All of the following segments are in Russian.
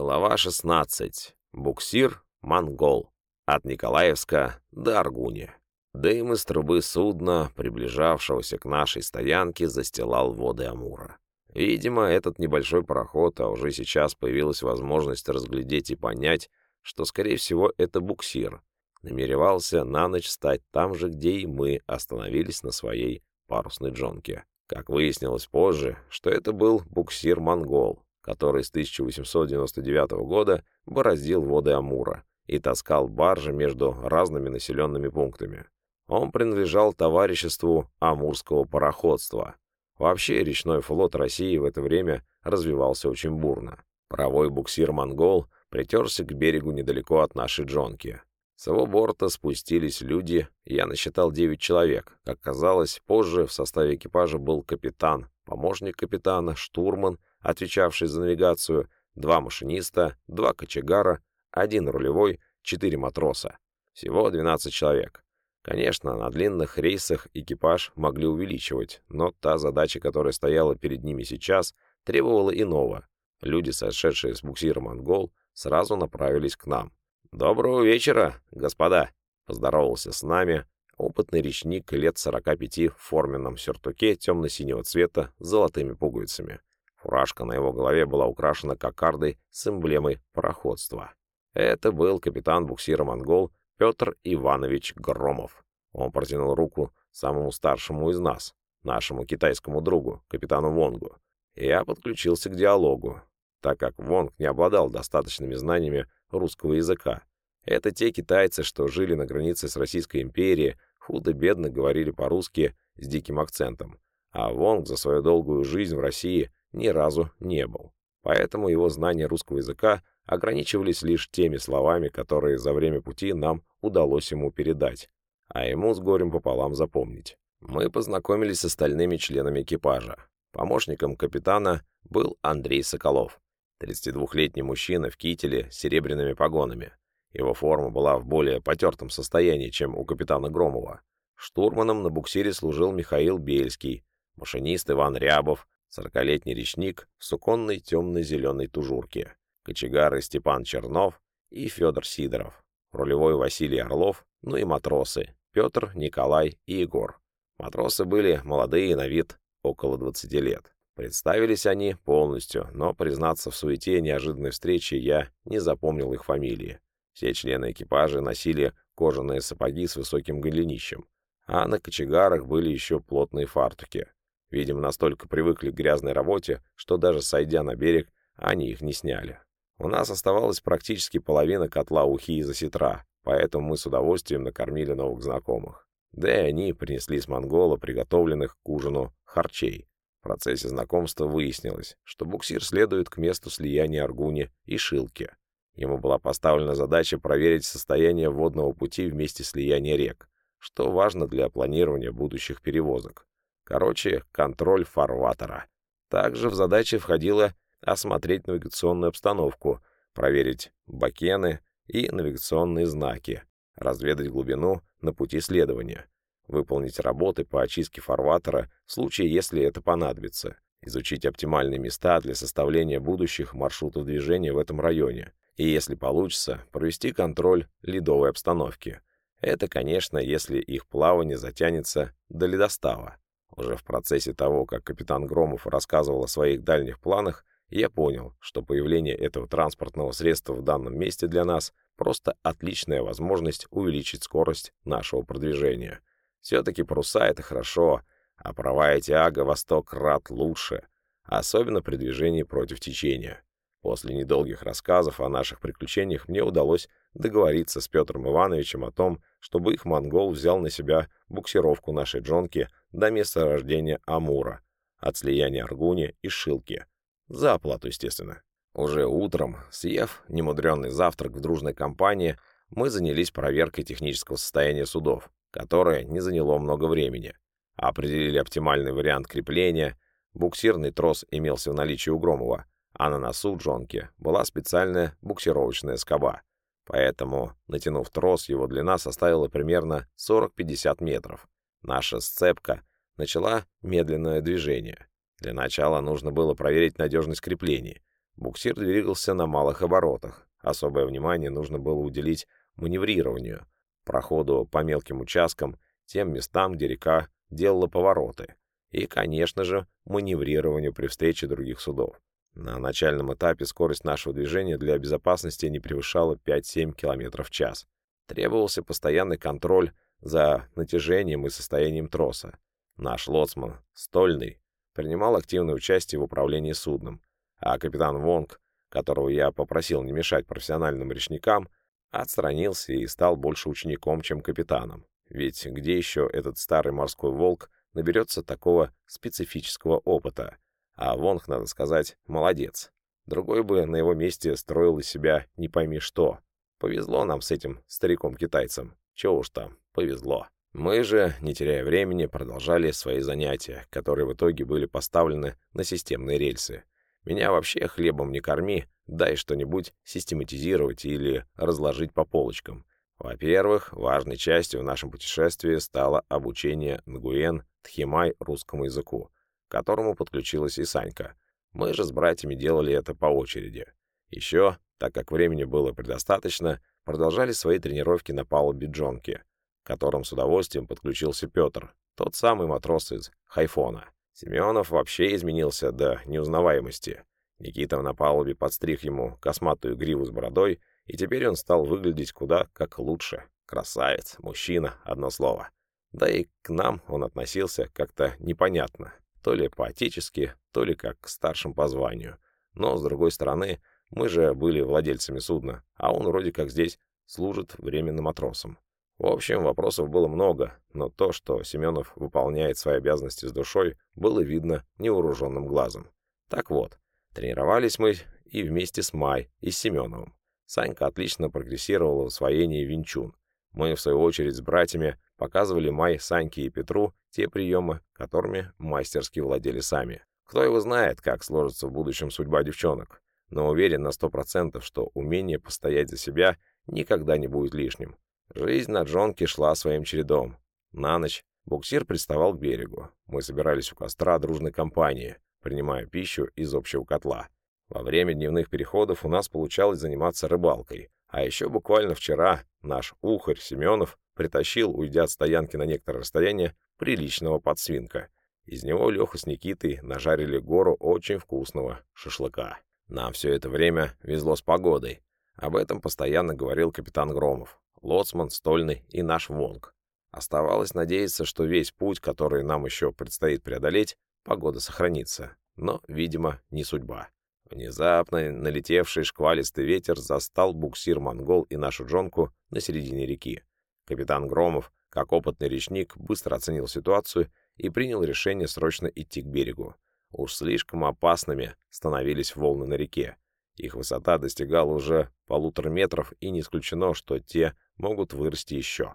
Глава 16. Буксир «Монгол». От Николаевска до Аргуни. Дым из трубы судна, приближавшегося к нашей стоянке, застилал воды Амура. Видимо, этот небольшой пароход, а уже сейчас появилась возможность разглядеть и понять, что, скорее всего, это буксир, намеревался на ночь стать там же, где и мы остановились на своей парусной джонке. Как выяснилось позже, что это был буксир «Монгол», который с 1899 года бороздил воды Амура и таскал баржи между разными населенными пунктами. Он принадлежал товариществу Амурского пароходства. Вообще речной флот России в это время развивался очень бурно. Паровой буксир «Монгол» притерся к берегу недалеко от нашей джонки. С его борта спустились люди, я насчитал 9 человек. Как казалось, позже в составе экипажа был капитан, помощник капитана, штурман отвечавший за навигацию, два машиниста, два кочегара, один рулевой, четыре матроса. Всего 12 человек. Конечно, на длинных рейсах экипаж могли увеличивать, но та задача, которая стояла перед ними сейчас, требовала иного. Люди, сошедшие с буксира «Монгол», сразу направились к нам. «Доброго вечера, господа!» — поздоровался с нами опытный речник лет 45 в форменном сюртуке темно-синего цвета с золотыми пуговицами. Фуражка на его голове была украшена кокардой с эмблемой пароходства. Это был капитан буксира «Монгол» Петр Иванович Громов. Он протянул руку самому старшему из нас, нашему китайскому другу, капитану Вонгу. Я подключился к диалогу, так как Вонг не обладал достаточными знаниями русского языка. Это те китайцы, что жили на границе с Российской империей, худо-бедно говорили по-русски с диким акцентом. А Вонг за свою долгую жизнь в России ни разу не был. Поэтому его знания русского языка ограничивались лишь теми словами, которые за время пути нам удалось ему передать, а ему с горем пополам запомнить. Мы познакомились с остальными членами экипажа. Помощником капитана был Андрей Соколов, 32-летний мужчина в кителе с серебряными погонами. Его форма была в более потертом состоянии, чем у капитана Громова. Штурманом на буксире служил Михаил Бельский, машинист Иван Рябов, сорокалетний речник в суконной темно-зеленой тужурке, кочегары Степан Чернов и Федор Сидоров, рулевой Василий Орлов, ну и матросы Петр, Николай и Егор. Матросы были молодые на вид, около 20 лет. Представились они полностью, но, признаться в суете неожиданной встречи, я не запомнил их фамилии. Все члены экипажа носили кожаные сапоги с высоким голенищем, а на кочегарах были еще плотные фартуки. Видимо, настолько привыкли к грязной работе, что даже сойдя на берег, они их не сняли. У нас оставалась практически половина котла ухи из осетра, поэтому мы с удовольствием накормили новых знакомых. Да и они принесли с монгола приготовленных к ужину харчей. В процессе знакомства выяснилось, что буксир следует к месту слияния Аргуни и Шилки. Ему была поставлена задача проверить состояние водного пути вместе слияния рек, что важно для планирования будущих перевозок. Короче, контроль фарватера. Также в задачи входило осмотреть навигационную обстановку, проверить бакены и навигационные знаки, разведать глубину на пути следования, выполнить работы по очистке фарватера в случае, если это понадобится, изучить оптимальные места для составления будущих маршрутов движения в этом районе и, если получится, провести контроль ледовой обстановки. Это, конечно, если их плавание затянется до ледостава. Уже в процессе того, как капитан Громов рассказывал о своих дальних планах, я понял, что появление этого транспортного средства в данном месте для нас просто отличная возможность увеличить скорость нашего продвижения. Все-таки паруса — это хорошо, а правая тяга во сто крат лучше, особенно при движении против течения. После недолгих рассказов о наших приключениях мне удалось договориться с Петром Ивановичем о том, чтобы их монгол взял на себя буксировку нашей джонки до места рождения Амура, от слияния Аргуни и Шилки. За оплату, естественно. Уже утром, съев немудренный завтрак в дружной компании, мы занялись проверкой технического состояния судов, которое не заняло много времени. Определили оптимальный вариант крепления, буксирный трос имелся в наличии у Громова, а на носу джонки была специальная буксировочная скоба. Поэтому, натянув трос, его длина составила примерно 40-50 метров. Наша сцепка начала медленное движение. Для начала нужно было проверить надежность креплений. Буксир двигался на малых оборотах. Особое внимание нужно было уделить маневрированию, проходу по мелким участкам, тем местам, где река делала повороты, и, конечно же, маневрированию при встрече других судов. На начальном этапе скорость нашего движения для безопасности не превышала 5-7 км в час. Требовался постоянный контроль за натяжением и состоянием троса. Наш лоцман, Стольный, принимал активное участие в управлении судном, а капитан Вонг, которого я попросил не мешать профессиональным речникам, отстранился и стал больше учеником, чем капитаном. Ведь где еще этот старый морской волк наберется такого специфического опыта? А Вонг, надо сказать, молодец. Другой бы на его месте строил из себя не пойми что. Повезло нам с этим стариком-китайцем. Чего уж там, повезло. Мы же, не теряя времени, продолжали свои занятия, которые в итоге были поставлены на системные рельсы. Меня вообще хлебом не корми, дай что-нибудь систематизировать или разложить по полочкам. Во-первых, важной частью в нашем путешествии стало обучение Нгуен Тхимай русскому языку, к которому подключилась и Санька. Мы же с братьями делали это по очереди. Еще, так как времени было предостаточно, продолжали свои тренировки на палубе Джонки, к которым с удовольствием подключился Петр, тот самый матрос из Хайфона. Семенов вообще изменился до неузнаваемости. Никита на палубе подстриг ему косматую гриву с бородой и теперь он стал выглядеть куда как лучше. Красавец, мужчина, одно слово. Да и к нам он относился как-то непонятно. То ли по-отечески, то ли как к старшим по званию. Но, с другой стороны, мы же были владельцами судна, а он вроде как здесь служит временным матросом. В общем, вопросов было много, но то, что Семенов выполняет свои обязанности с душой, было видно невооруженным глазом. Так вот, тренировались мы и вместе с Май, и с Семеновым. Санька отлично прогрессировала в освоении винчун. Мы, в свою очередь, с братьями показывали Май, Саньке и Петру те приемы, которыми мастерски владели сами. Кто его знает, как сложится в будущем судьба девчонок, но уверен на сто процентов, что умение постоять за себя никогда не будет лишним. Жизнь на Джонке шла своим чередом. На ночь буксир приставал к берегу. Мы собирались у костра дружной компании, принимая пищу из общего котла. Во время дневных переходов у нас получалось заниматься рыбалкой. А еще буквально вчера наш ухарь Семенов притащил, уйдя от стоянки на некоторое расстояние, приличного подсвинка. Из него Леха с Никитой нажарили гору очень вкусного шашлыка. Нам все это время везло с погодой. Об этом постоянно говорил капитан Громов, лоцман, стольный и наш Вонг. Оставалось надеяться, что весь путь, который нам еще предстоит преодолеть, погода сохранится. Но, видимо, не судьба. Внезапно налетевший шквалистый ветер застал буксир «Монгол» и нашу джонку на середине реки. Капитан Громов, как опытный речник, быстро оценил ситуацию и принял решение срочно идти к берегу. Уж слишком опасными становились волны на реке. Их высота достигала уже полутора метров, и не исключено, что те могут вырасти еще.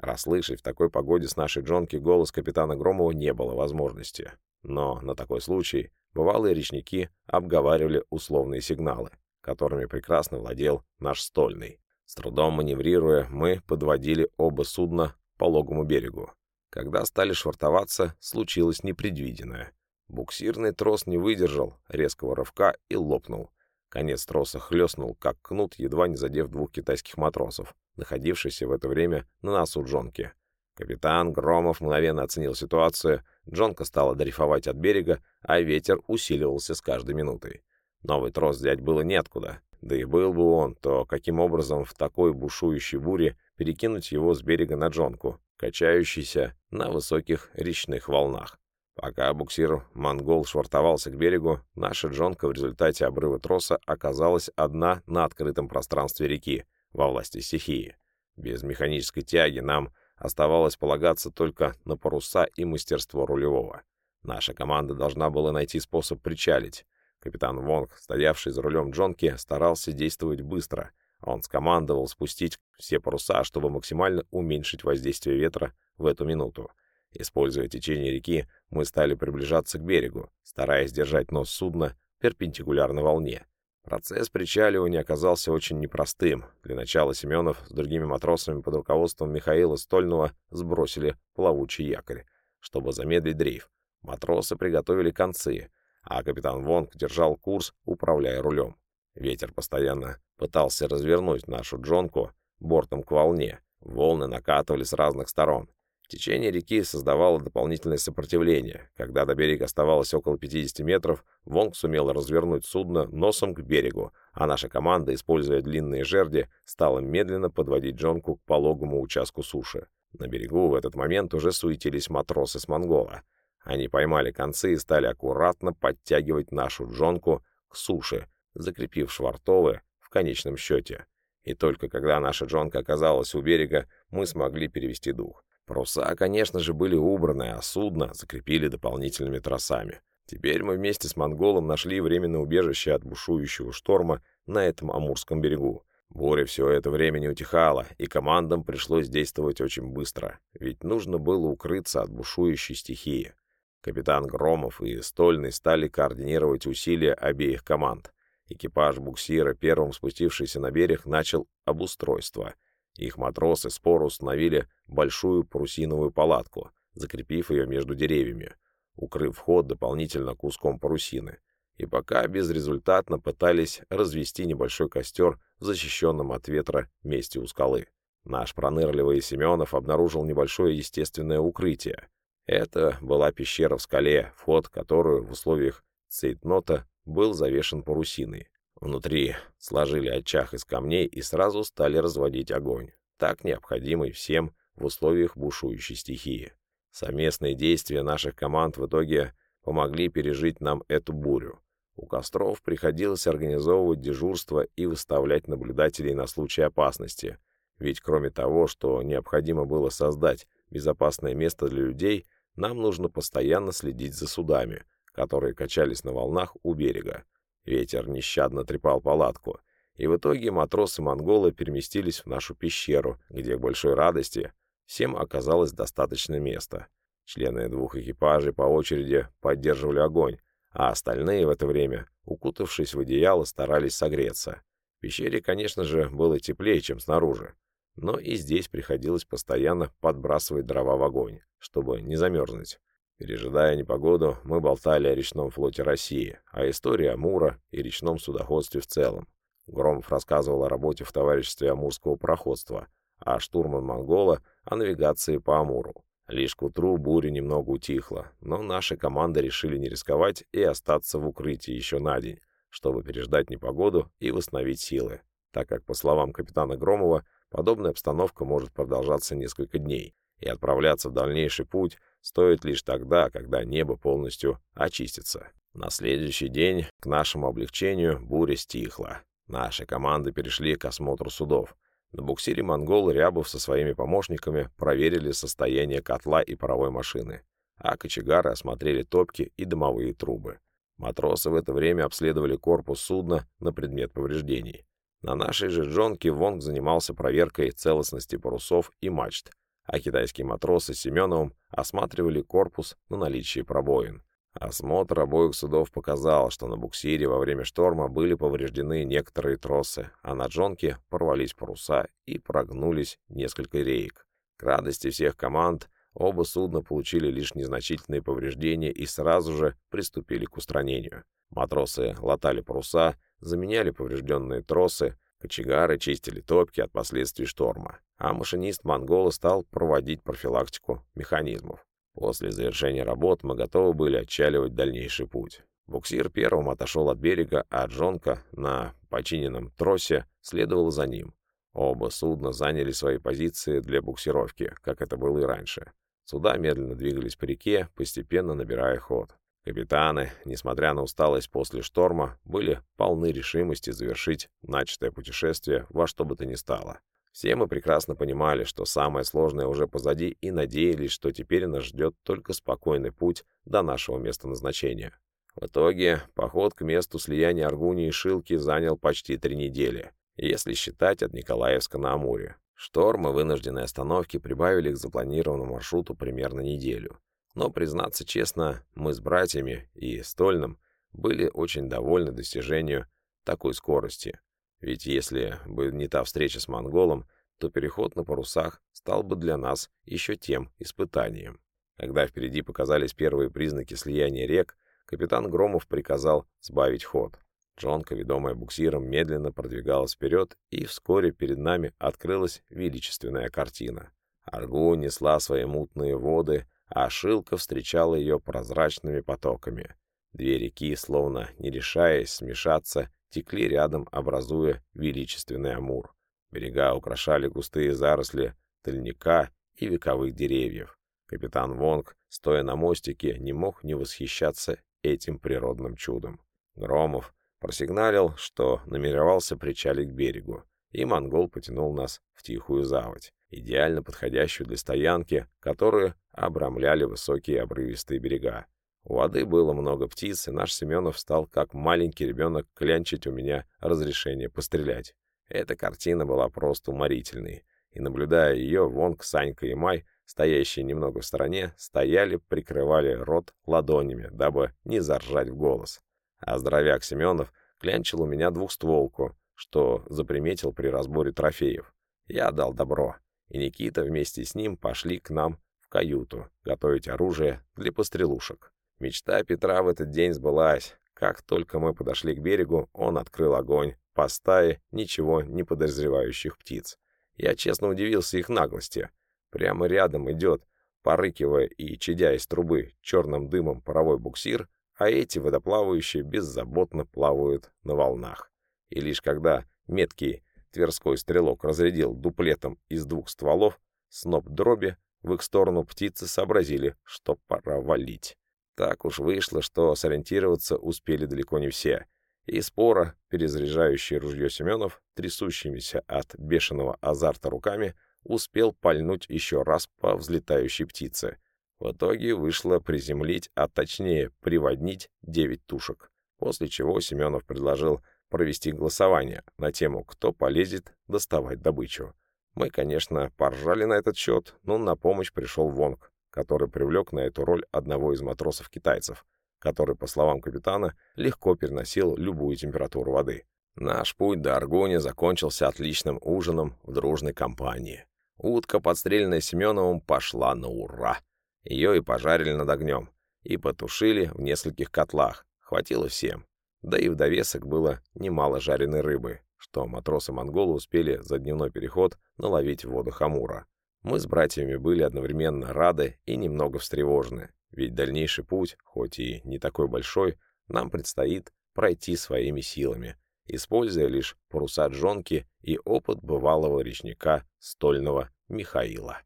Расслышать в такой погоде с нашей джонки голос капитана Громова не было возможности. Но на такой случай бывалые речники обговаривали условные сигналы, которыми прекрасно владел наш стольный. С трудом маневрируя, мы подводили оба судна по логому берегу. Когда стали швартоваться, случилось непредвиденное. Буксирный трос не выдержал резкого рывка и лопнул. Конец троса хлестнул, как кнут, едва не задев двух китайских матросов, находившихся в это время на носу Джонки. Капитан Громов мгновенно оценил ситуацию, Джонка стала дрейфовать от берега, а ветер усиливался с каждой минутой. Новый трос взять было неоткуда, да и был бы он, то каким образом в такой бушующей буре перекинуть его с берега на Джонку, качающийся на высоких речных волнах. Пока буксир «Монгол» швартовался к берегу, наша Джонка в результате обрыва троса оказалась одна на открытом пространстве реки, во власти стихии. Без механической тяги нам Оставалось полагаться только на паруса и мастерство рулевого. Наша команда должна была найти способ причалить. Капитан Вонг, стоявший за рулем Джонки, старался действовать быстро. Он скомандовал спустить все паруса, чтобы максимально уменьшить воздействие ветра в эту минуту. Используя течение реки, мы стали приближаться к берегу, стараясь держать нос судна перпендикулярно волне. Процесс причаливания оказался очень непростым. Для начала Семенов с другими матросами под руководством Михаила Стольного сбросили плавучий якорь, чтобы замедлить дрейф. Матросы приготовили концы, а капитан Вонг держал курс, управляя рулем. Ветер постоянно пытался развернуть нашу джонку бортом к волне. Волны накатывали с разных сторон. Течение реки создавало дополнительное сопротивление. Когда до берега оставалось около 50 метров, Вонг сумел развернуть судно носом к берегу, а наша команда, используя длинные жерди, стала медленно подводить джонку к пологому участку суши. На берегу в этот момент уже суетились матросы с Монгола. Они поймали концы и стали аккуратно подтягивать нашу джонку к суше, закрепив швартовы в конечном счете. И только когда наша джонка оказалась у берега, мы смогли перевести дух. Паруса, конечно же, были убраны, а судно закрепили дополнительными тросами. Теперь мы вместе с монголом нашли временное убежище от бушующего шторма на этом Амурском берегу. Буря все это время не утихала, и командам пришлось действовать очень быстро, ведь нужно было укрыться от бушующей стихии. Капитан Громов и Стольный стали координировать усилия обеих команд. Экипаж буксира, первым спустившийся на берег, начал обустройство — их матросы споро установили большую парусиновую палатку, закрепив ее между деревьями, укрыв вход дополнительно куском парусины, и пока безрезультатно пытались развести небольшой костер в защищенном от ветра месте у скалы. Наш пронырливый Семенов обнаружил небольшое естественное укрытие. Это была пещера в скале, вход в которую в условиях цейтнота был завешен парусиной. Внутри сложили очаг из камней и сразу стали разводить огонь, так необходимый всем в условиях бушующей стихии. Совместные действия наших команд в итоге помогли пережить нам эту бурю. У костров приходилось организовывать дежурство и выставлять наблюдателей на случай опасности, ведь кроме того, что необходимо было создать безопасное место для людей, нам нужно постоянно следить за судами, которые качались на волнах у берега. Ветер нещадно трепал палатку, и в итоге матросы-монголы переместились в нашу пещеру, где, к большой радости, всем оказалось достаточно места. Члены двух экипажей по очереди поддерживали огонь, а остальные в это время, укутавшись в одеяло, старались согреться. В пещере, конечно же, было теплее, чем снаружи, но и здесь приходилось постоянно подбрасывать дрова в огонь, чтобы не замерзнуть. Пережидая непогоду, мы болтали о речном флоте России, о истории Амура и речном судоходстве в целом. Громов рассказывал о работе в товариществе Амурского проходства, а штурман Монгола о навигации по Амуру. Лишь к утру буря немного утихла, но наши команды решили не рисковать и остаться в укрытии еще на день, чтобы переждать непогоду и восстановить силы, так как, по словам капитана Громова, подобная обстановка может продолжаться несколько дней, и отправляться в дальнейший путь стоит лишь тогда, когда небо полностью очистится. На следующий день, к нашему облегчению, буря стихла. Наши команды перешли к осмотру судов. На буксире «Монгол» Рябов со своими помощниками проверили состояние котла и паровой машины, а кочегары осмотрели топки и дымовые трубы. Матросы в это время обследовали корпус судна на предмет повреждений. На нашей же джонке Вонг занимался проверкой целостности парусов и мачт, а китайские матросы с Семеновым осматривали корпус на наличие пробоин. Осмотр обоих судов показал, что на буксире во время шторма были повреждены некоторые тросы, а на джонке порвались паруса и прогнулись несколько реек. К радости всех команд оба судна получили лишь незначительные повреждения и сразу же приступили к устранению. Матросы латали паруса, заменяли поврежденные тросы, Кочегары чистили топки от последствий шторма, а машинист Монгола стал проводить профилактику механизмов. После завершения работ мы готовы были отчаливать дальнейший путь. Буксир первым отошел от берега, а Джонка на починенном тросе следовал за ним. Оба судна заняли свои позиции для буксировки, как это было и раньше. Суда медленно двигались по реке, постепенно набирая ход. Капитаны, несмотря на усталость после шторма, были полны решимости завершить начатое путешествие во что бы то ни стало. Все мы прекрасно понимали, что самое сложное уже позади, и надеялись, что теперь нас ждет только спокойный путь до нашего места назначения. В итоге, поход к месту слияния Аргунии и Шилки занял почти три недели, если считать от Николаевска на Амуре. Шторм и вынужденные остановки прибавили к запланированному маршруту примерно неделю. Но, признаться честно, мы с братьями и Стольным были очень довольны достижению такой скорости. Ведь если бы не та встреча с монголом, то переход на парусах стал бы для нас еще тем испытанием. Когда впереди показались первые признаки слияния рек, капитан Громов приказал сбавить ход. Джонка, ведомая буксиром, медленно продвигалась вперед, и вскоре перед нами открылась величественная картина. Аргу несла свои мутные воды, а Шилка встречала ее прозрачными потоками. Две реки, словно не решаясь смешаться, текли рядом, образуя величественный Амур. Берега украшали густые заросли тыльника и вековых деревьев. Капитан Вонг, стоя на мостике, не мог не восхищаться этим природным чудом. Громов просигналил, что намеревался причалить к берегу, и монгол потянул нас в тихую заводь, идеально подходящую для стоянки, которую обрамляли высокие обрывистые берега. У воды было много птиц, и наш Семенов стал, как маленький ребенок, клянчить у меня разрешение пострелять. Эта картина была просто уморительной, и, наблюдая ее, Вонг, Санька и Май, стоящие немного в стороне, стояли, прикрывали рот ладонями, дабы не заржать в голос. А здоровяк Семенов клянчил у меня двухстволку, что заприметил при разборе трофеев. Я дал добро, и Никита вместе с ним пошли к нам в каюту готовить оружие для пострелушек. Мечта Петра в этот день сбылась. Как только мы подошли к берегу, он открыл огонь по стае ничего не подозревающих птиц. Я честно удивился их наглости. Прямо рядом идет, порыкивая и чадя из трубы черным дымом паровой буксир, а эти водоплавающие беззаботно плавают на волнах. И лишь когда меткий Тверской стрелок разрядил дуплетом из двух стволов, сноп дроби в их сторону птицы сообразили, что пора валить. Так уж вышло, что сориентироваться успели далеко не все. И спора, перезаряжающий ружье Семенов, трясущимися от бешеного азарта руками, успел пальнуть еще раз по взлетающей птице. В итоге вышло приземлить, а точнее приводнить девять тушек, после чего Семенов предложил провести голосование на тему, кто полезет доставать добычу. Мы, конечно, поржали на этот счет, но на помощь пришел Вонг который привлек на эту роль одного из матросов-китайцев, который, по словам капитана, легко переносил любую температуру воды. Наш путь до Аргони закончился отличным ужином в дружной компании. Утка, подстреленная Семеновым, пошла на ура. Ее и пожарили над огнем, и потушили в нескольких котлах. Хватило всем. Да и в довесок было немало жареной рыбы, что матросы-монголы успели за дневной переход наловить в водах Амура. Мы с братьями были одновременно рады и немного встревожены, ведь дальнейший путь, хоть и не такой большой, нам предстоит пройти своими силами, используя лишь паруса джонки и опыт бывалого речника стольного Михаила.